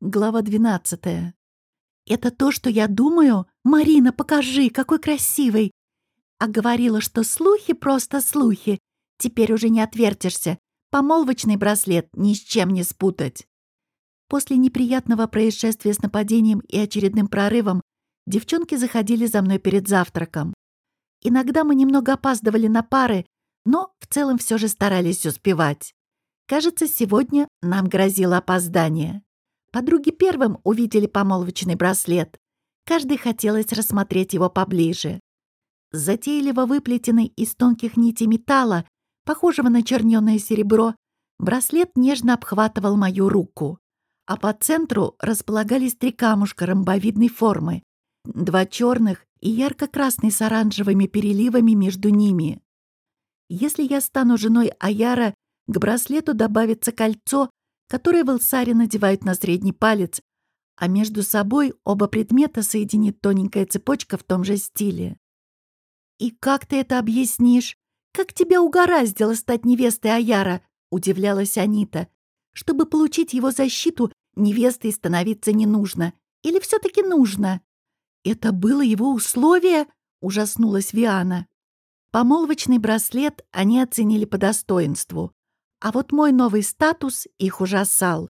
Глава 12. «Это то, что я думаю? Марина, покажи, какой красивый!» А говорила, что слухи просто слухи. Теперь уже не отвертишься. Помолвочный браслет ни с чем не спутать. После неприятного происшествия с нападением и очередным прорывом девчонки заходили за мной перед завтраком. Иногда мы немного опаздывали на пары, но в целом все же старались успевать. Кажется, сегодня нам грозило опоздание. Подруги первым увидели помолвочный браслет. Каждый хотелось рассмотреть его поближе. Затейливо выплетенный из тонких нитей металла, похожего на чернёное серебро, браслет нежно обхватывал мою руку. А по центру располагались три камушка ромбовидной формы. Два черных и ярко-красный с оранжевыми переливами между ними. Если я стану женой Аяра, к браслету добавится кольцо которые в надевают на средний палец, а между собой оба предмета соединит тоненькая цепочка в том же стиле. «И как ты это объяснишь? Как тебя угораздило стать невестой Аяра?» — удивлялась Анита. «Чтобы получить его защиту, невестой становиться не нужно. Или все-таки нужно?» «Это было его условие?» — ужаснулась Виана. Помолвочный браслет они оценили по достоинству. А вот мой новый статус их ужасал.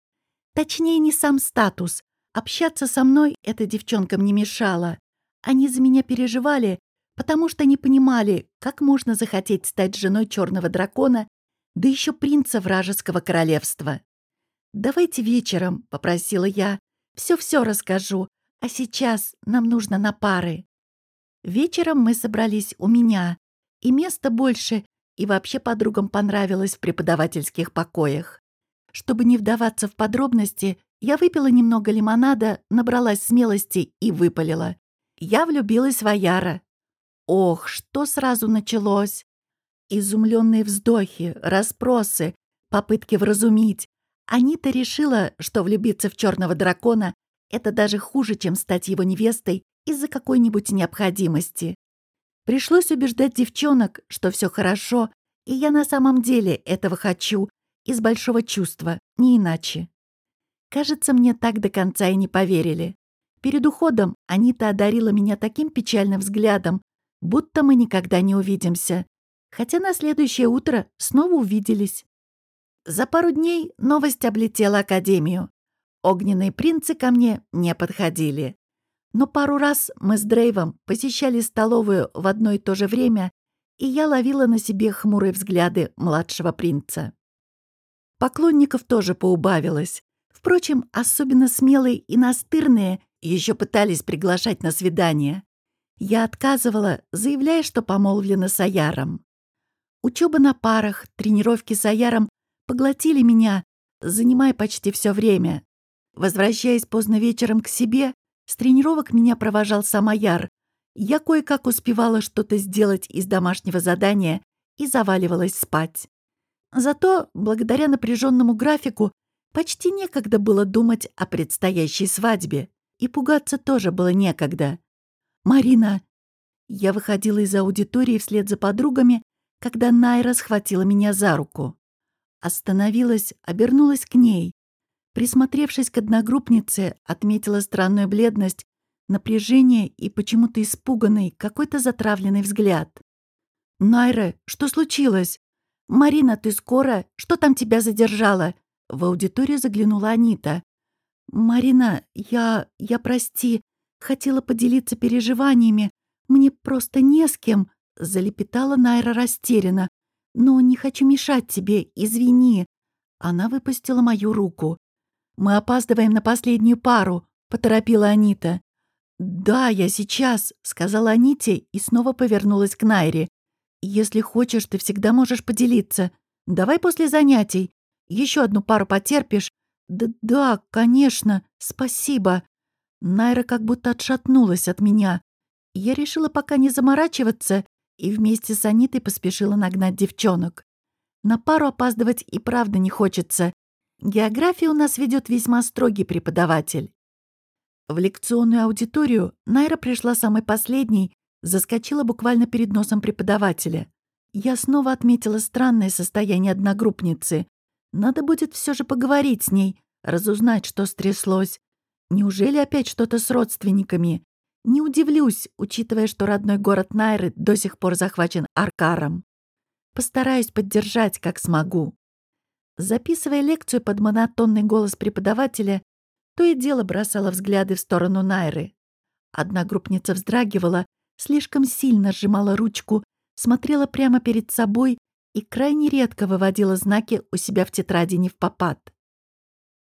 Точнее, не сам статус. Общаться со мной эта девчонкам не мешала. Они за меня переживали, потому что не понимали, как можно захотеть стать женой черного дракона, да еще принца вражеского королевства. «Давайте вечером», — попросила я, — «все-все расскажу, а сейчас нам нужно на пары». Вечером мы собрались у меня, и места больше, и вообще подругам понравилось в преподавательских покоях. Чтобы не вдаваться в подробности, я выпила немного лимонада, набралась смелости и выпалила. Я влюбилась в Аяра. Ох, что сразу началось! Изумленные вздохи, расспросы, попытки вразумить. Анита решила, что влюбиться в черного дракона — это даже хуже, чем стать его невестой из-за какой-нибудь необходимости. Пришлось убеждать девчонок, что все хорошо, и я на самом деле этого хочу, из большого чувства, не иначе. Кажется, мне так до конца и не поверили. Перед уходом Анита одарила меня таким печальным взглядом, будто мы никогда не увидимся. Хотя на следующее утро снова увиделись. За пару дней новость облетела Академию. Огненные принцы ко мне не подходили. Но пару раз мы с Дрейвом посещали столовую в одно и то же время, и я ловила на себе хмурые взгляды младшего принца. Поклонников тоже поубавилось. Впрочем, особенно смелые и настырные еще пытались приглашать на свидание. Я отказывала, заявляя, что помолвлена с Аяром. Учеба на парах, тренировки с Аяром поглотили меня, занимая почти все время. Возвращаясь поздно вечером к себе, с тренировок меня провожал сам Аяр. Я кое-как успевала что-то сделать из домашнего задания и заваливалась спать. Зато, благодаря напряженному графику, почти некогда было думать о предстоящей свадьбе. И пугаться тоже было некогда. «Марина!» Я выходила из аудитории вслед за подругами, когда Найра схватила меня за руку. Остановилась, обернулась к ней. Присмотревшись к одногруппнице, отметила странную бледность, напряжение и почему-то испуганный, какой-то затравленный взгляд. «Найра, что случилось? Марина, ты скоро? Что там тебя задержало?» В аудиторию заглянула Анита. «Марина, я... я, прости, хотела поделиться переживаниями. Мне просто не с кем», — залепетала Найра растерянно. «Но не хочу мешать тебе, извини». Она выпустила мою руку. «Мы опаздываем на последнюю пару», — поторопила Анита. «Да, я сейчас», — сказала Аните и снова повернулась к Найре. «Если хочешь, ты всегда можешь поделиться. Давай после занятий. Еще одну пару потерпишь». «Да-да, конечно, спасибо». Найра как будто отшатнулась от меня. Я решила пока не заморачиваться и вместе с Анитой поспешила нагнать девчонок. На пару опаздывать и правда не хочется. Географию у нас ведет весьма строгий преподаватель. В лекционную аудиторию Найра пришла самой последней, заскочила буквально перед носом преподавателя. Я снова отметила странное состояние одногруппницы. Надо будет все же поговорить с ней, разузнать, что стряслось. Неужели опять что-то с родственниками? Не удивлюсь, учитывая, что родной город Найры до сих пор захвачен Аркаром. Постараюсь поддержать, как смогу. Записывая лекцию под монотонный голос преподавателя, то и дело бросала взгляды в сторону Найры. Одна группница вздрагивала, слишком сильно сжимала ручку, смотрела прямо перед собой и крайне редко выводила знаки у себя в тетради не в попад.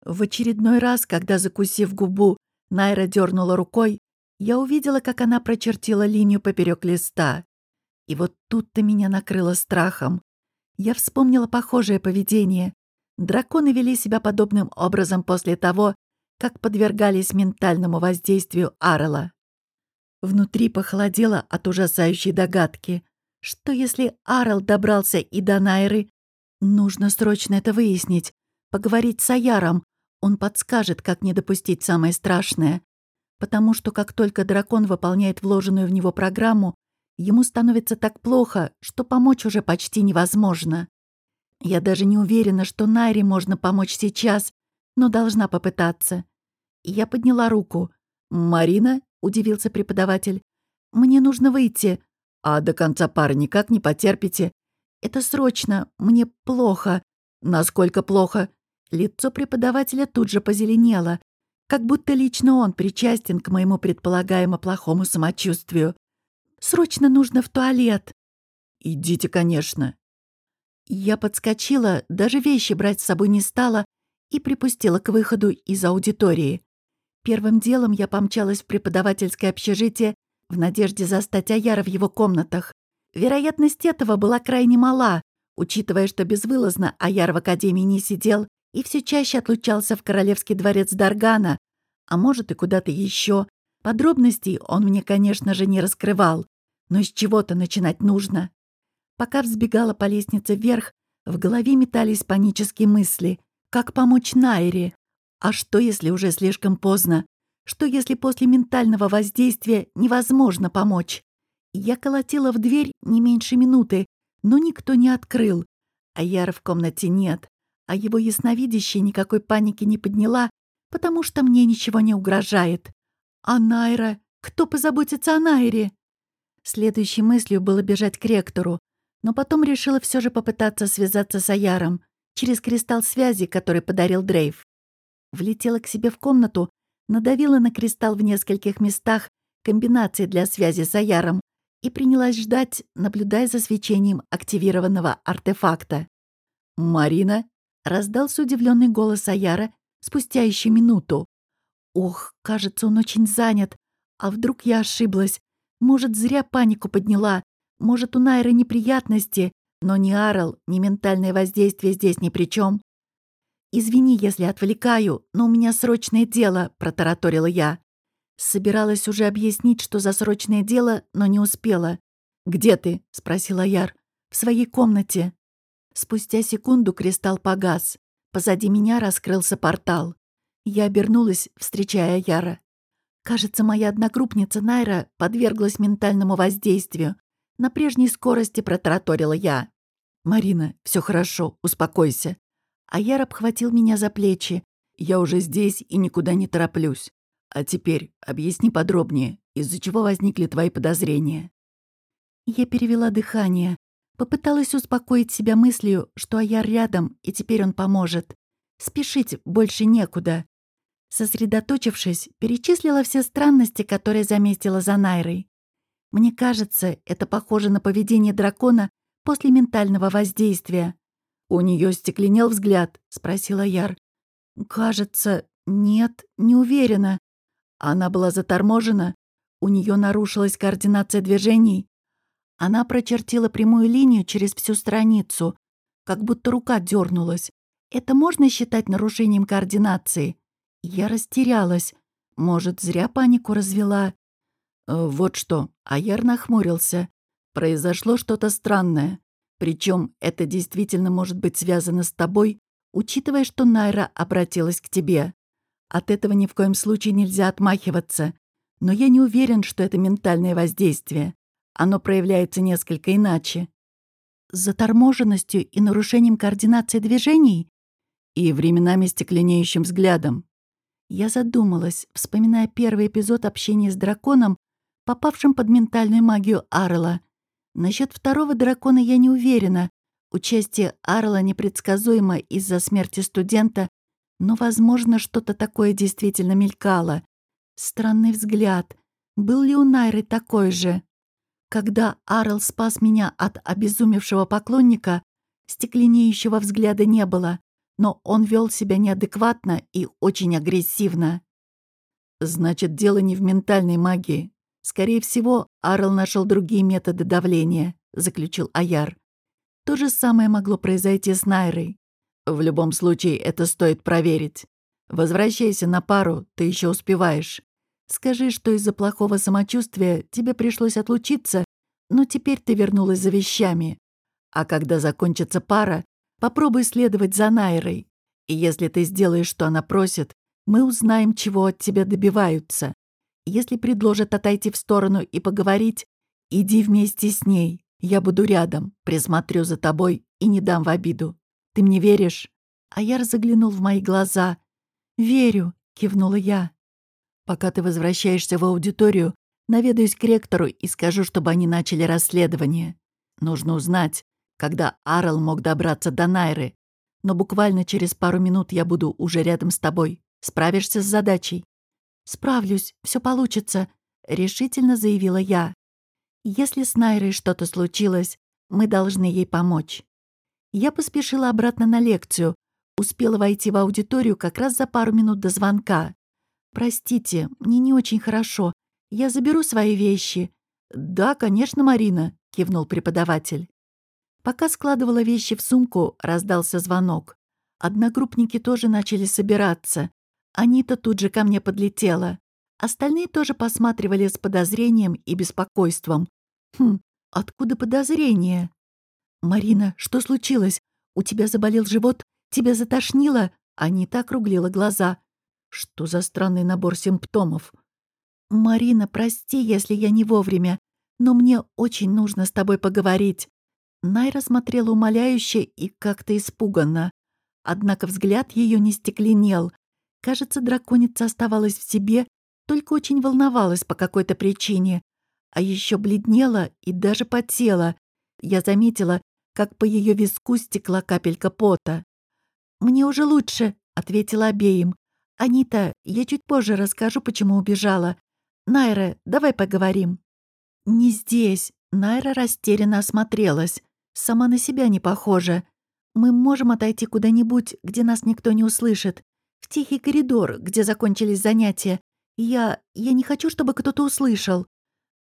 В очередной раз, когда, закусив губу, Найра дернула рукой, я увидела, как она прочертила линию поперек листа. И вот тут-то меня накрыло страхом. Я вспомнила похожее поведение. Драконы вели себя подобным образом после того, как подвергались ментальному воздействию Арла. Внутри похолодело от ужасающей догадки. Что если Арл добрался и до Найры? Нужно срочно это выяснить. Поговорить с Аяром. Он подскажет, как не допустить самое страшное. Потому что как только дракон выполняет вложенную в него программу, ему становится так плохо, что помочь уже почти невозможно. Я даже не уверена, что Найре можно помочь сейчас, но должна попытаться. Я подняла руку. «Марина?» — удивился преподаватель. «Мне нужно выйти». «А до конца пары никак не потерпите?» «Это срочно. Мне плохо». «Насколько плохо?» Лицо преподавателя тут же позеленело, как будто лично он причастен к моему предполагаемо плохому самочувствию. «Срочно нужно в туалет». «Идите, конечно». Я подскочила, даже вещи брать с собой не стала и припустила к выходу из аудитории. Первым делом я помчалась в преподавательское общежитие в надежде застать Аяра в его комнатах. Вероятность этого была крайне мала, учитывая, что безвылазно Аяр в академии не сидел и все чаще отлучался в королевский дворец Даргана, а может и куда-то еще. Подробностей он мне, конечно же, не раскрывал, но с чего-то начинать нужно. Пока взбегала по лестнице вверх, в голове метались панические мысли. Как помочь Найре? А что, если уже слишком поздно? Что, если после ментального воздействия невозможно помочь? Я колотила в дверь не меньше минуты, но никто не открыл. А Яра в комнате нет. А его ясновидящая никакой паники не подняла, потому что мне ничего не угрожает. А Найра? Кто позаботится о Найре? Следующей мыслью было бежать к ректору, но потом решила все же попытаться связаться с Аяром через кристалл связи, который подарил Дрейв. Влетела к себе в комнату, надавила на кристалл в нескольких местах, комбинации для связи с Аяром, и принялась ждать, наблюдая за свечением активированного артефакта. «Марина?» — раздался удивленный голос Аяра спустя еще минуту. «Ох, кажется, он очень занят. А вдруг я ошиблась? Может, зря панику подняла? Может, у Найры неприятности? Но ни Арл, ни ментальное воздействие здесь ни при чем. «Извини, если отвлекаю, но у меня срочное дело», — протараторила я. Собиралась уже объяснить, что за срочное дело, но не успела. «Где ты?» — спросила Яр. «В своей комнате». Спустя секунду кристалл погас. Позади меня раскрылся портал. Я обернулась, встречая Яра. Кажется, моя одногруппница Найра подверглась ментальному воздействию. На прежней скорости протараторила я. «Марина, все хорошо, успокойся. Аяр обхватил меня за плечи. «Я уже здесь и никуда не тороплюсь. А теперь объясни подробнее, из-за чего возникли твои подозрения». Я перевела дыхание. Попыталась успокоить себя мыслью, что Аяр рядом, и теперь он поможет. Спешить больше некуда. Сосредоточившись, перечислила все странности, которые заметила за Найрой. Мне кажется, это похоже на поведение дракона после ментального воздействия. «У нее стекленел взгляд?» — спросила Яр. «Кажется, нет, не уверена. Она была заторможена? У нее нарушилась координация движений?» Она прочертила прямую линию через всю страницу, как будто рука дернулась. Это можно считать нарушением координации? Я растерялась. Может, зря панику развела? Э, вот что. Аяр нахмурился. Произошло что-то странное. Причем это действительно может быть связано с тобой, учитывая, что Найра обратилась к тебе. От этого ни в коем случае нельзя отмахиваться. Но я не уверен, что это ментальное воздействие. Оно проявляется несколько иначе. Заторможенностью и нарушением координации движений? И временами стекленеющим взглядом. Я задумалась, вспоминая первый эпизод общения с драконом, попавшим под ментальную магию Арла. Насчет второго дракона я не уверена. Участие Арла непредсказуемо из-за смерти студента, но, возможно, что-то такое действительно мелькало. Странный взгляд. Был ли у Найры такой же? Когда Арл спас меня от обезумевшего поклонника, стекленеющего взгляда не было, но он вел себя неадекватно и очень агрессивно. Значит, дело не в ментальной магии. Скорее всего, Арл нашел другие методы давления, заключил Аяр. То же самое могло произойти с Найрой. В любом случае, это стоит проверить. Возвращайся на пару, ты еще успеваешь. Скажи, что из-за плохого самочувствия тебе пришлось отлучиться, но теперь ты вернулась за вещами. А когда закончится пара, попробуй следовать за Найрой. И если ты сделаешь, что она просит, мы узнаем, чего от тебя добиваются. Если предложат отойти в сторону и поговорить, иди вместе с ней. Я буду рядом, присмотрю за тобой и не дам в обиду. Ты мне веришь?» А я заглянул в мои глаза. «Верю», — кивнула я. Пока ты возвращаешься в аудиторию, наведаюсь к ректору и скажу, чтобы они начали расследование. Нужно узнать, когда Арл мог добраться до Найры. Но буквально через пару минут я буду уже рядом с тобой. Справишься с задачей?» «Справлюсь, все получится», — решительно заявила я. «Если с Найрой что-то случилось, мы должны ей помочь». Я поспешила обратно на лекцию, успела войти в аудиторию как раз за пару минут до звонка. «Простите, мне не очень хорошо. Я заберу свои вещи». «Да, конечно, Марина», — кивнул преподаватель. Пока складывала вещи в сумку, раздался звонок. Одногруппники тоже начали собираться. Анита тут же ко мне подлетела. Остальные тоже посматривали с подозрением и беспокойством. «Хм, откуда подозрение?» «Марина, что случилось? У тебя заболел живот? Тебя затошнило?» Анита округлила глаза. Что за странный набор симптомов? «Марина, прости, если я не вовремя, но мне очень нужно с тобой поговорить». Найра смотрела умоляюще и как-то испуганно. Однако взгляд ее не стекленел. Кажется, драконица оставалась в себе, только очень волновалась по какой-то причине. А еще бледнела и даже потела. Я заметила, как по ее виску стекла капелька пота. «Мне уже лучше», — ответила обеим. «Анита, я чуть позже расскажу, почему убежала. Найра, давай поговорим». «Не здесь». Найра растерянно осмотрелась. Сама на себя не похожа. Мы можем отойти куда-нибудь, где нас никто не услышит. В тихий коридор, где закончились занятия. Я... я не хочу, чтобы кто-то услышал».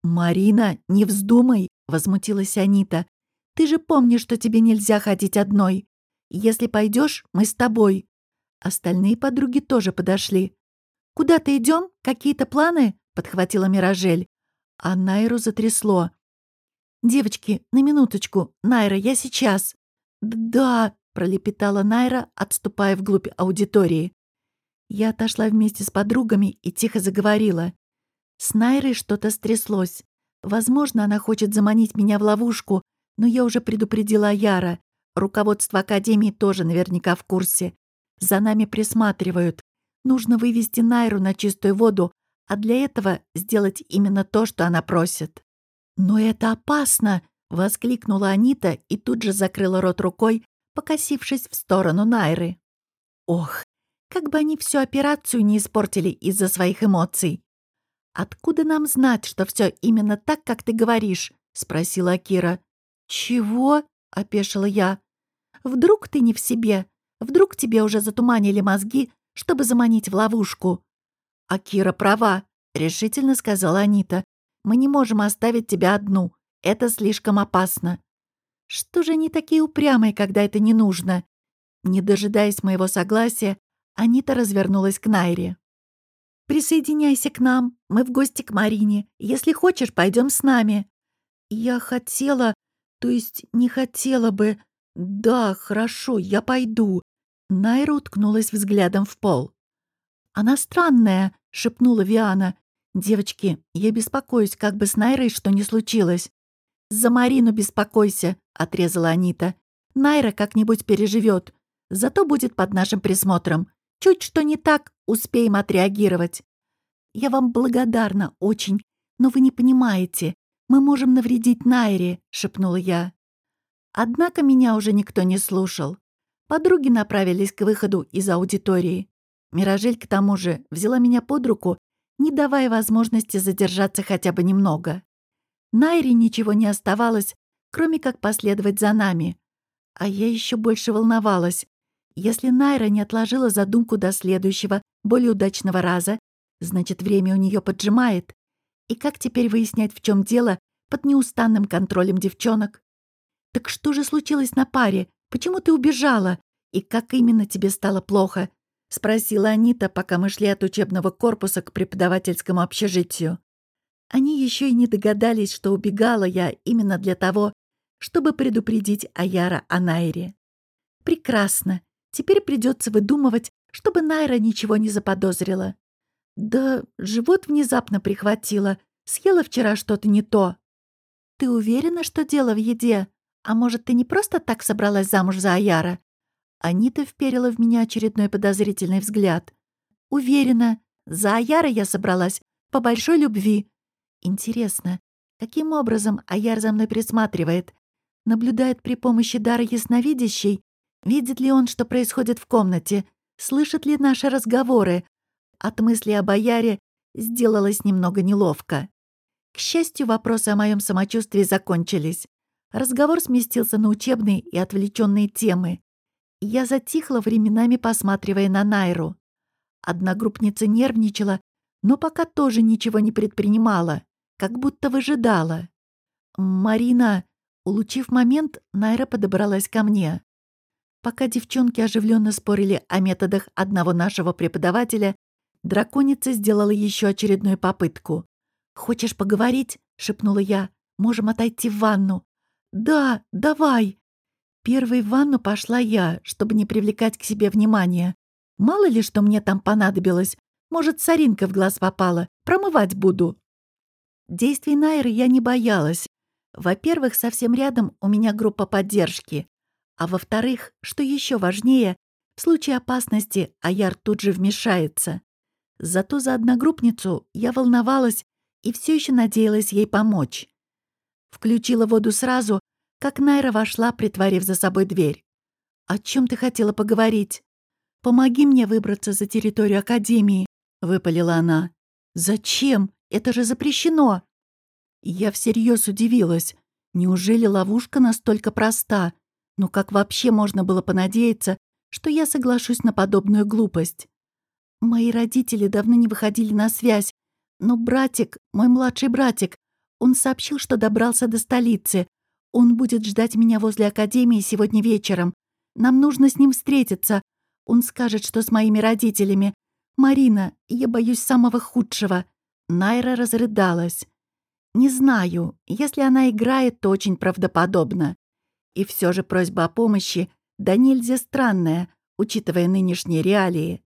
«Марина, не вздумай!» — возмутилась Анита. «Ты же помнишь, что тебе нельзя ходить одной. Если пойдешь, мы с тобой. Остальные подруги тоже подошли. «Куда-то идем? Какие-то планы?» — подхватила Миражель. А Найру затрясло. «Девочки, на минуточку. Найра, я сейчас». «Да», — пролепетала Найра, отступая вглубь аудитории. Я отошла вместе с подругами и тихо заговорила. С Найрой что-то стряслось. Возможно, она хочет заманить меня в ловушку, но я уже предупредила Яра. Руководство Академии тоже наверняка в курсе. За нами присматривают. Нужно вывести Найру на чистую воду, а для этого сделать именно то, что она просит». «Но это опасно!» — воскликнула Анита и тут же закрыла рот рукой, покосившись в сторону Найры. «Ох, как бы они всю операцию не испортили из-за своих эмоций!» «Откуда нам знать, что все именно так, как ты говоришь?» — спросила Кира. «Чего?» — опешила я. «Вдруг ты не в себе? Вдруг тебе уже затуманили мозги, чтобы заманить в ловушку?» «А Кира права», — решительно сказала Анита. «Мы не можем оставить тебя одну. Это слишком опасно». «Что же они такие упрямые, когда это не нужно?» Не дожидаясь моего согласия, Анита развернулась к Найре. «Присоединяйся к нам. Мы в гости к Марине. Если хочешь, пойдем с нами». «Я хотела, то есть не хотела бы. Да, хорошо, я пойду. Найра уткнулась взглядом в пол. «Она странная», — шепнула Виана. «Девочки, я беспокоюсь, как бы с Найрой что ни случилось». «За Марину беспокойся», — отрезала Анита. «Найра как-нибудь переживет. Зато будет под нашим присмотром. Чуть что не так, успеем отреагировать. Я вам благодарна очень, но вы не понимаете. Мы можем навредить Найре, шепнула я. Однако меня уже никто не слушал. Подруги направились к выходу из аудитории. Миражель, к тому же, взяла меня под руку, не давая возможности задержаться хотя бы немного. Найре ничего не оставалось, кроме как последовать за нами. А я еще больше волновалась. Если Найра не отложила задумку до следующего, более удачного раза, значит, время у нее поджимает. И как теперь выяснять, в чем дело, под неустанным контролем девчонок? «Так что же случилось на паре? Почему ты убежала? И как именно тебе стало плохо?» — спросила Анита, пока мы шли от учебного корпуса к преподавательскому общежитию. Они еще и не догадались, что убегала я именно для того, чтобы предупредить Аяра о Найре. «Прекрасно. Теперь придется выдумывать, чтобы Найра ничего не заподозрила. Да живот внезапно прихватило. Съела вчера что-то не то. Ты уверена, что дело в еде? А может, ты не просто так собралась замуж за Аяра? Анита вперила в меня очередной подозрительный взгляд. Уверена, за Аяра я собралась по большой любви. Интересно, каким образом Аяр за мной присматривает? Наблюдает при помощи дара ясновидящей? Видит ли он, что происходит в комнате? Слышит ли наши разговоры? От мысли об Аяре сделалось немного неловко. К счастью, вопросы о моем самочувствии закончились. Разговор сместился на учебные и отвлеченные темы. Я затихла временами, посматривая на Найру. Одногруппница нервничала, но пока тоже ничего не предпринимала, как будто выжидала. «Марина...» Улучив момент, Найра подобралась ко мне. Пока девчонки оживленно спорили о методах одного нашего преподавателя, драконица сделала еще очередную попытку. «Хочешь поговорить?» — шепнула я. «Можем отойти в ванну». «Да, давай!» Первой в ванну пошла я, чтобы не привлекать к себе внимания. Мало ли, что мне там понадобилось. Может, соринка в глаз попала. Промывать буду. Действий Найры я не боялась. Во-первых, совсем рядом у меня группа поддержки. А во-вторых, что еще важнее, в случае опасности Аяр тут же вмешается. Зато за одногруппницу я волновалась и все еще надеялась ей помочь. Включила воду сразу, как Найра вошла, притворив за собой дверь. «О чем ты хотела поговорить?» «Помоги мне выбраться за территорию Академии», — выпалила она. «Зачем? Это же запрещено!» Я всерьез удивилась. Неужели ловушка настолько проста? Но как вообще можно было понадеяться, что я соглашусь на подобную глупость? Мои родители давно не выходили на связь, но братик, мой младший братик, он сообщил, что добрался до столицы. Он будет ждать меня возле академии сегодня вечером. Нам нужно с ним встретиться. Он скажет, что с моими родителями. Марина, я боюсь самого худшего. Найра разрыдалась. Не знаю, если она играет, то очень правдоподобно. И все же просьба о помощи да нельзя странная, учитывая нынешние реалии.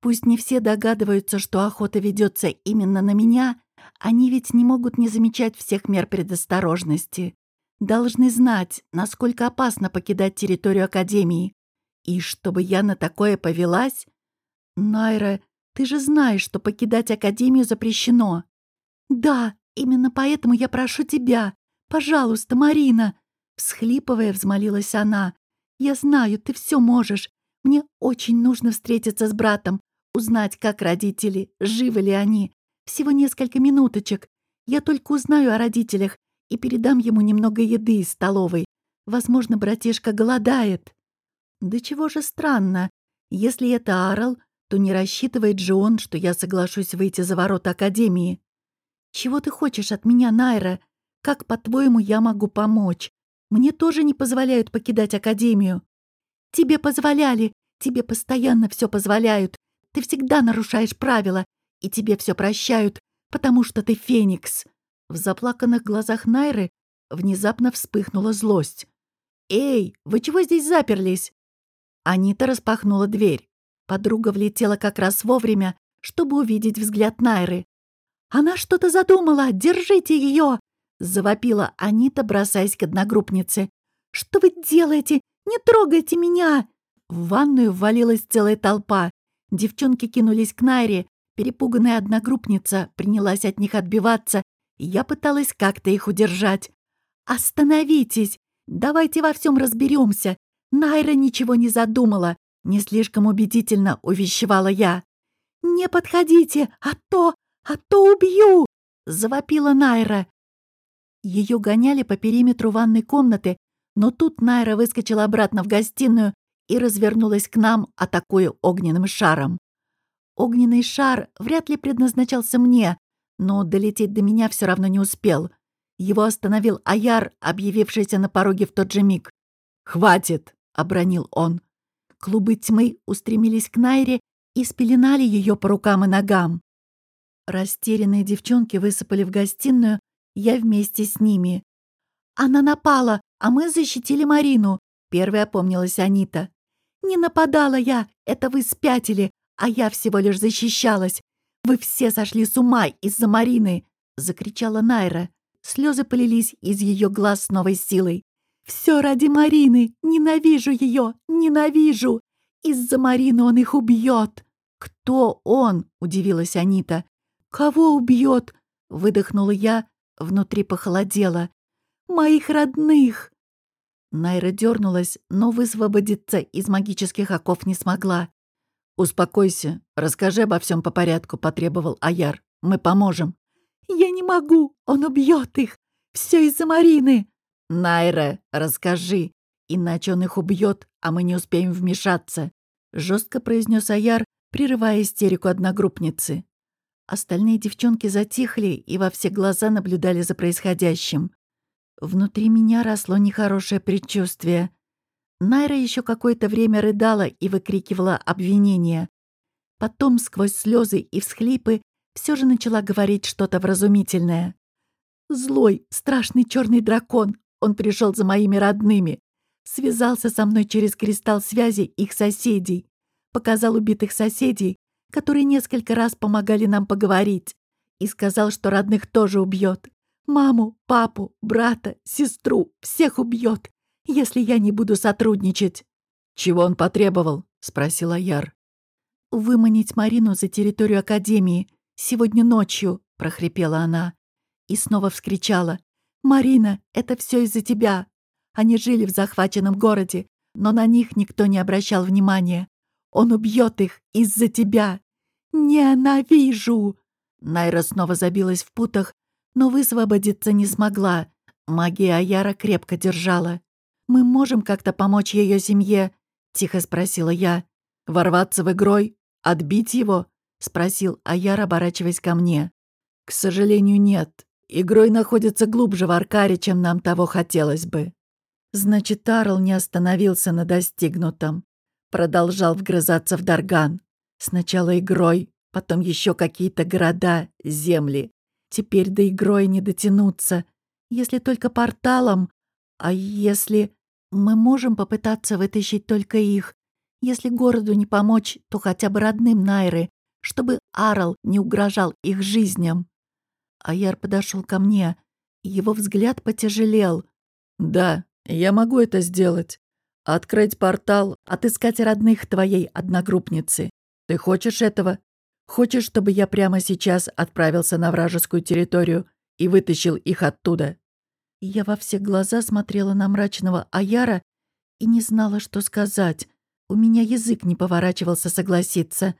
Пусть не все догадываются, что охота ведется именно на меня, они ведь не могут не замечать всех мер предосторожности. Должны знать, насколько опасно покидать территорию Академии. И чтобы я на такое повелась... Найра, ты же знаешь, что покидать Академию запрещено. Да, Именно поэтому я прошу тебя. Пожалуйста, Марина!» Всхлипывая, взмолилась она. «Я знаю, ты все можешь. Мне очень нужно встретиться с братом, узнать, как родители, живы ли они. Всего несколько минуточек. Я только узнаю о родителях и передам ему немного еды из столовой. Возможно, братишка голодает». «Да чего же странно. Если это Арл, то не рассчитывает же он, что я соглашусь выйти за ворота Академии. «Чего ты хочешь от меня, Найра? Как, по-твоему, я могу помочь? Мне тоже не позволяют покидать Академию». «Тебе позволяли. Тебе постоянно все позволяют. Ты всегда нарушаешь правила, и тебе все прощают, потому что ты Феникс». В заплаканных глазах Найры внезапно вспыхнула злость. «Эй, вы чего здесь заперлись?» Анита распахнула дверь. Подруга влетела как раз вовремя, чтобы увидеть взгляд Найры. «Она что-то задумала! Держите ее!» — завопила Анита, бросаясь к одногруппнице. «Что вы делаете? Не трогайте меня!» В ванную ввалилась целая толпа. Девчонки кинулись к Найре. Перепуганная одногруппница принялась от них отбиваться, я пыталась как-то их удержать. «Остановитесь! Давайте во всем разберемся. Найра ничего не задумала!» Не слишком убедительно увещевала я. «Не подходите, а то, а то убью!» — завопила Найра. Ее гоняли по периметру ванной комнаты, но тут Найра выскочила обратно в гостиную и развернулась к нам, атакуя огненным шаром. Огненный шар вряд ли предназначался мне, но долететь до меня все равно не успел. Его остановил Аяр, объявившийся на пороге в тот же миг. «Хватит!» — обронил он. Клубы тьмы устремились к Найре и спеленали ее по рукам и ногам. Растерянные девчонки высыпали в гостиную, я вместе с ними. «Она напала, а мы защитили Марину», — первая опомнилась Анита. «Не нападала я, это вы спятили, а я всего лишь защищалась. Вы все сошли с ума из-за Марины!» — закричала Найра. Слезы полились из ее глаз с новой силой. «Все ради Марины! Ненавижу ее! Ненавижу! Из-за Марины он их убьет!» «Кто он?» — удивилась Анита. «Кого убьет?» — выдохнула я, внутри похолодело. «Моих родных!» Найра дернулась, но высвободиться из магических оков не смогла. «Успокойся, расскажи обо всем по порядку», — потребовал Аяр. «Мы поможем». «Я не могу, он убьет их. Все из-за Марины». «Найра, расскажи, иначе он их убьет, а мы не успеем вмешаться», — жестко произнес Аяр, прерывая истерику одногруппницы. Остальные девчонки затихли и во все глаза наблюдали за происходящим. Внутри меня росло нехорошее предчувствие. Найра еще какое-то время рыдала и выкрикивала обвинения. Потом, сквозь слезы и всхлипы, все же начала говорить что-то вразумительное. «Злой, страшный черный дракон, он пришел за моими родными. Связался со мной через кристалл связи их соседей. Показал убитых соседей, которые несколько раз помогали нам поговорить. И сказал, что родных тоже убьет. Маму, папу, брата, сестру, всех убьет если я не буду сотрудничать». «Чего он потребовал?» — спросила Яр. «Выманить Марину за территорию Академии. Сегодня ночью», — прохрипела она. И снова вскричала. «Марина, это все из-за тебя. Они жили в захваченном городе, но на них никто не обращал внимания. Он убьет их из-за тебя. Ненавижу!» Найра снова забилась в путах, но высвободиться не смогла. Магия Аяра крепко держала. «Мы можем как-то помочь ее семье?» — тихо спросила я. «Ворваться в игрой? Отбить его?» — спросил Аяр, оборачиваясь ко мне. «К сожалению, нет. Игрой находится глубже в Аркаре, чем нам того хотелось бы». Значит, Тарл не остановился на достигнутом. Продолжал вгрызаться в Дарган. Сначала игрой, потом еще какие-то города, земли. Теперь до игрой не дотянуться. Если только порталом, а если... Мы можем попытаться вытащить только их. Если городу не помочь, то хотя бы родным Найры, чтобы Арл не угрожал их жизням. Аяр подошел ко мне. Его взгляд потяжелел. «Да, я могу это сделать. Открыть портал, отыскать родных твоей одногруппницы. Ты хочешь этого? Хочешь, чтобы я прямо сейчас отправился на вражескую территорию и вытащил их оттуда?» Я во все глаза смотрела на мрачного Аяра и не знала, что сказать. У меня язык не поворачивался согласиться.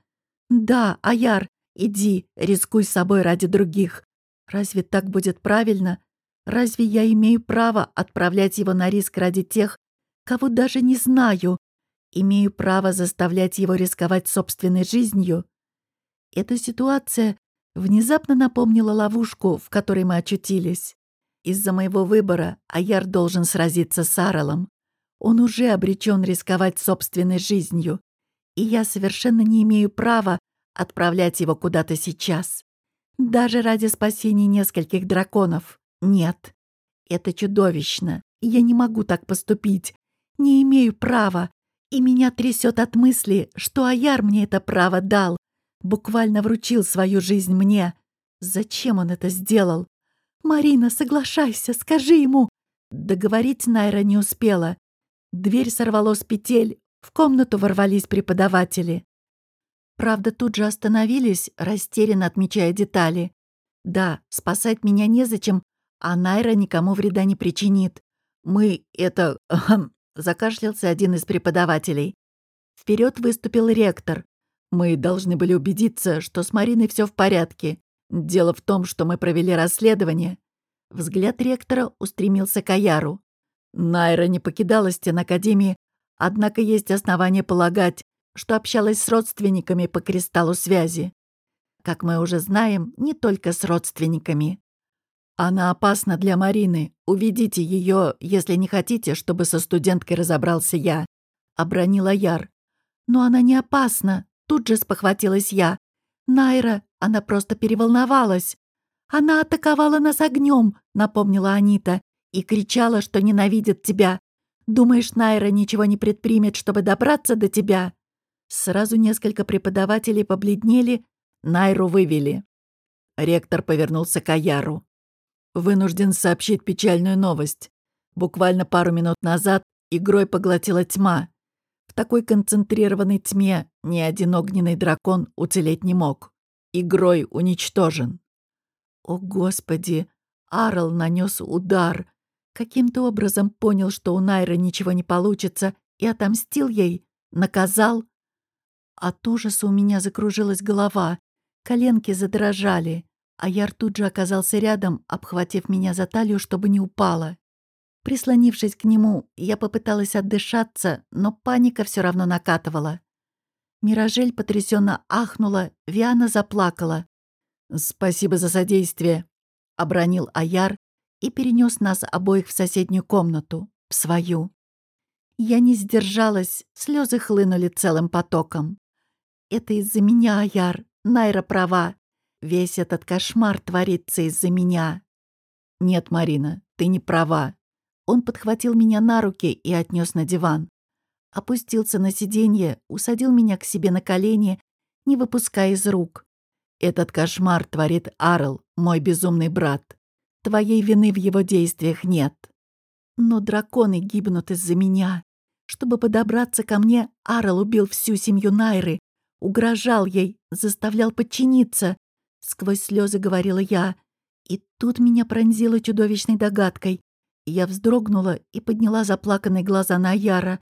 «Да, Аяр, иди, рискуй собой ради других. Разве так будет правильно? Разве я имею право отправлять его на риск ради тех, кого даже не знаю? Имею право заставлять его рисковать собственной жизнью?» Эта ситуация внезапно напомнила ловушку, в которой мы очутились. Из-за моего выбора Аяр должен сразиться с Аралом. Он уже обречен рисковать собственной жизнью, и я совершенно не имею права отправлять его куда-то сейчас. Даже ради спасения нескольких драконов. Нет. Это чудовищно. Я не могу так поступить. Не имею права. И меня трясет от мысли, что Аяр мне это право дал. Буквально вручил свою жизнь мне. Зачем он это сделал? «Марина, соглашайся, скажи ему!» Договорить Найра не успела. Дверь сорвало с петель, В комнату ворвались преподаватели. Правда, тут же остановились, растерянно отмечая детали. Да, спасать меня незачем, а Найра никому вреда не причинит. Мы это... закашлялся один из преподавателей. Вперед выступил ректор. Мы должны были убедиться, что с Мариной все в порядке. Дело в том, что мы провели расследование. Взгляд ректора устремился к Аяру. Найра не покидала стен Академии, однако есть основания полагать, что общалась с родственниками по кристаллу связи. Как мы уже знаем, не только с родственниками. Она опасна для Марины. Уведите ее, если не хотите, чтобы со студенткой разобрался я. Обронила Яр. Но она не опасна. Тут же спохватилась я. Найра, она просто переволновалась. Она атаковала нас огнем, напомнила Анита, и кричала, что ненавидит тебя. Думаешь, Найра ничего не предпримет, чтобы добраться до тебя? Сразу несколько преподавателей побледнели, Найру вывели. Ректор повернулся к Аяру. «Вынужден сообщить печальную новость. Буквально пару минут назад игрой поглотила тьма. В такой концентрированной тьме ни один огненный дракон уцелеть не мог. Игрой уничтожен». «О, Господи!» Арл нанес удар. Каким-то образом понял, что у Найры ничего не получится, и отомстил ей, наказал. От ужаса у меня закружилась голова, коленки задрожали, а Яр тут же оказался рядом, обхватив меня за талию, чтобы не упала. Прислонившись к нему, я попыталась отдышаться, но паника все равно накатывала. Миражель потрясенно ахнула, Виана заплакала. «Спасибо за содействие», — обронил Аяр и перенес нас обоих в соседнюю комнату, в свою. Я не сдержалась, слезы хлынули целым потоком. Это из-за меня, Аяр. Найра права. Весь этот кошмар творится из-за меня. Нет, Марина, ты не права. Он подхватил меня на руки и отнес на диван. Опустился на сиденье, усадил меня к себе на колени, не выпуская из рук. Этот кошмар творит Арл, мой безумный брат. Твоей вины в его действиях нет. Но драконы гибнут из-за меня. Чтобы подобраться ко мне, Арл убил всю семью Найры, угрожал ей, заставлял подчиниться. Сквозь слезы говорила я. И тут меня пронзило чудовищной догадкой. Я вздрогнула и подняла заплаканные глаза на Яра.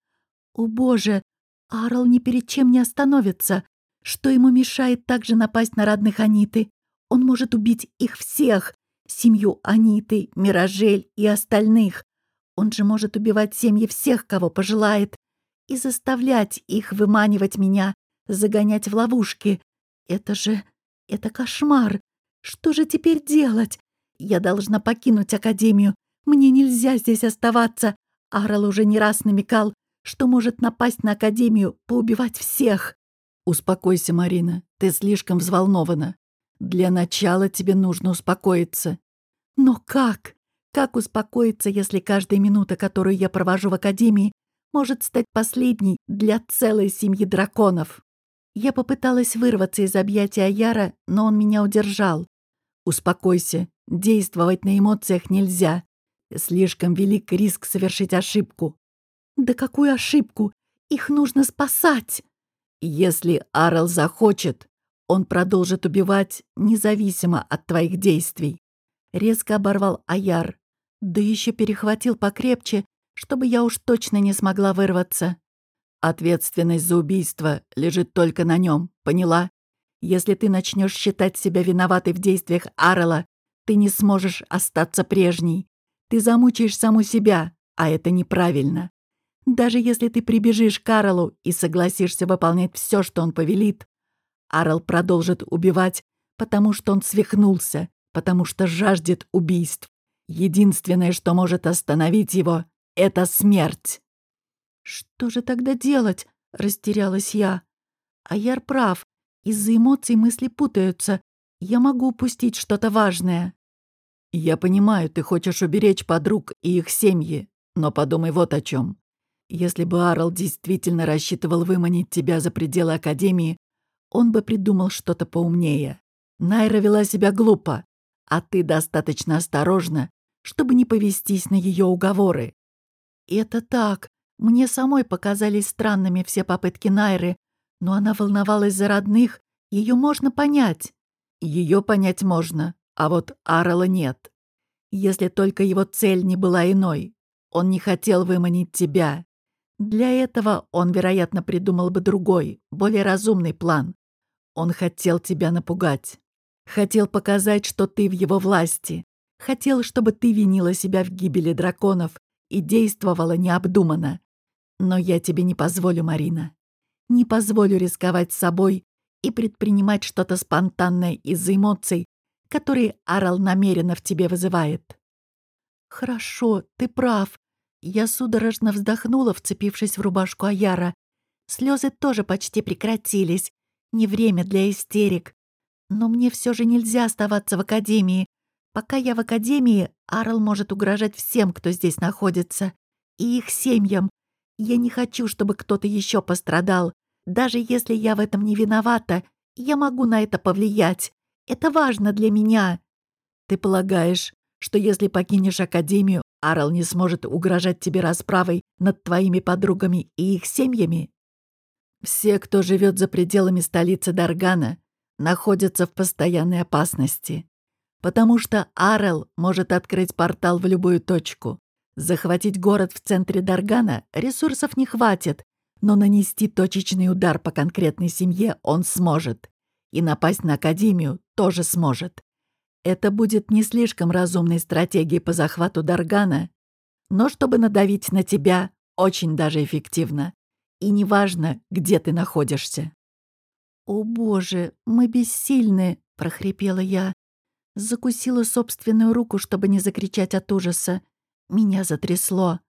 «О боже! Арл ни перед чем не остановится. Что ему мешает также напасть на родных Аниты? Он может убить их всех. Семью Аниты, Миражель и остальных. Он же может убивать семьи всех, кого пожелает. И заставлять их выманивать меня, загонять в ловушки. Это же... это кошмар. Что же теперь делать? Я должна покинуть Академию. Мне нельзя здесь оставаться. Арал уже не раз намекал, что может напасть на Академию, поубивать всех. Успокойся, Марина. Ты слишком взволнована. Для начала тебе нужно успокоиться. Но как? Как успокоиться, если каждая минута, которую я провожу в Академии, может стать последней для целой семьи драконов? Я попыталась вырваться из объятия Яра, но он меня удержал. «Успокойся. Действовать на эмоциях нельзя. Слишком велик риск совершить ошибку». «Да какую ошибку? Их нужно спасать!» «Если Арл захочет, он продолжит убивать, независимо от твоих действий». Резко оборвал Аяр. Да еще перехватил покрепче, чтобы я уж точно не смогла вырваться. Ответственность за убийство лежит только на нем, поняла? Если ты начнешь считать себя виноватой в действиях Арела, ты не сможешь остаться прежней. Ты замучаешь саму себя, а это неправильно. Даже если ты прибежишь к Арлу и согласишься выполнять все, что он повелит, Арл продолжит убивать, потому что он свихнулся, потому что жаждет убийств. Единственное, что может остановить его, — это смерть. «Что же тогда делать?» — растерялась я. Аяр прав. Из-за эмоций мысли путаются. Я могу упустить что-то важное. «Я понимаю, ты хочешь уберечь подруг и их семьи, но подумай вот о чем. Если бы Арл действительно рассчитывал выманить тебя за пределы Академии, он бы придумал что-то поумнее. Найра вела себя глупо, а ты достаточно осторожна, чтобы не повестись на ее уговоры. Это так, Мне самой показались странными все попытки Найры, но она волновалась за родных, ее можно понять. Ее понять можно, а вот Арала нет. Если только его цель не была иной. Он не хотел выманить тебя. Для этого он, вероятно, придумал бы другой, более разумный план. Он хотел тебя напугать. Хотел показать, что ты в его власти. Хотел, чтобы ты винила себя в гибели драконов и действовала необдуманно. Но я тебе не позволю, Марина. Не позволю рисковать собой и предпринимать что-то спонтанное из-за эмоций, которые Арал намеренно в тебе вызывает. Хорошо, ты прав. Я судорожно вздохнула, вцепившись в рубашку Аяра. Слезы тоже почти прекратились. Не время для истерик. Но мне все же нельзя оставаться в академии. Пока я в академии, Арл может угрожать всем, кто здесь находится. И их семьям. Я не хочу, чтобы кто-то еще пострадал. Даже если я в этом не виновата, я могу на это повлиять. Это важно для меня. Ты полагаешь, что если покинешь Академию, Арл не сможет угрожать тебе расправой над твоими подругами и их семьями? Все, кто живет за пределами столицы Даргана, находятся в постоянной опасности. Потому что Арел может открыть портал в любую точку. Захватить город в центре Даргана ресурсов не хватит, но нанести точечный удар по конкретной семье он сможет. И напасть на Академию тоже сможет. Это будет не слишком разумной стратегией по захвату Даргана, но чтобы надавить на тебя, очень даже эффективно. И неважно, где ты находишься. «О боже, мы бессильны!» — прохрипела я. Закусила собственную руку, чтобы не закричать от ужаса. Меня затрясло.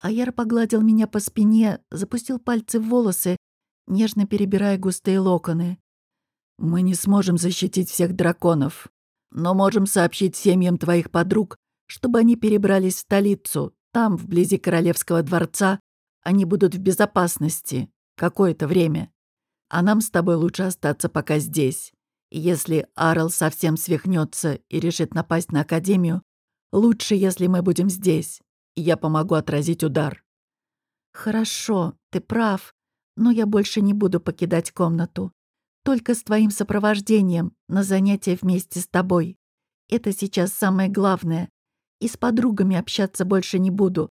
Аяр погладил меня по спине, запустил пальцы в волосы, нежно перебирая густые локоны. «Мы не сможем защитить всех драконов но можем сообщить семьям твоих подруг, чтобы они перебрались в столицу. Там, вблизи Королевского дворца, они будут в безопасности какое-то время. А нам с тобой лучше остаться пока здесь. если Арл совсем свихнется и решит напасть на Академию, лучше, если мы будем здесь, я помогу отразить удар». «Хорошо, ты прав, но я больше не буду покидать комнату. Только с твоим сопровождением на занятия вместе с тобой. Это сейчас самое главное. И с подругами общаться больше не буду.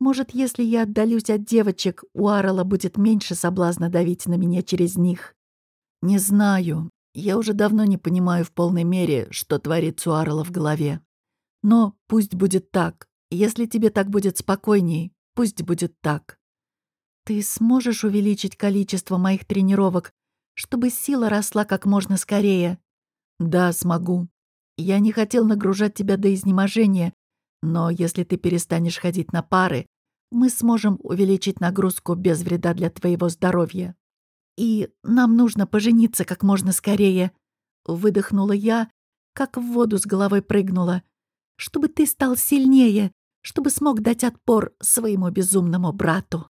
Может, если я отдалюсь от девочек, у Арала будет меньше соблазна давить на меня через них. Не знаю. Я уже давно не понимаю в полной мере, что творится у в голове. Но пусть будет так. Если тебе так будет спокойней, пусть будет так. Ты сможешь увеличить количество моих тренировок, чтобы сила росла как можно скорее. Да, смогу. Я не хотел нагружать тебя до изнеможения, но если ты перестанешь ходить на пары, мы сможем увеличить нагрузку без вреда для твоего здоровья. И нам нужно пожениться как можно скорее. Выдохнула я, как в воду с головой прыгнула. Чтобы ты стал сильнее, чтобы смог дать отпор своему безумному брату.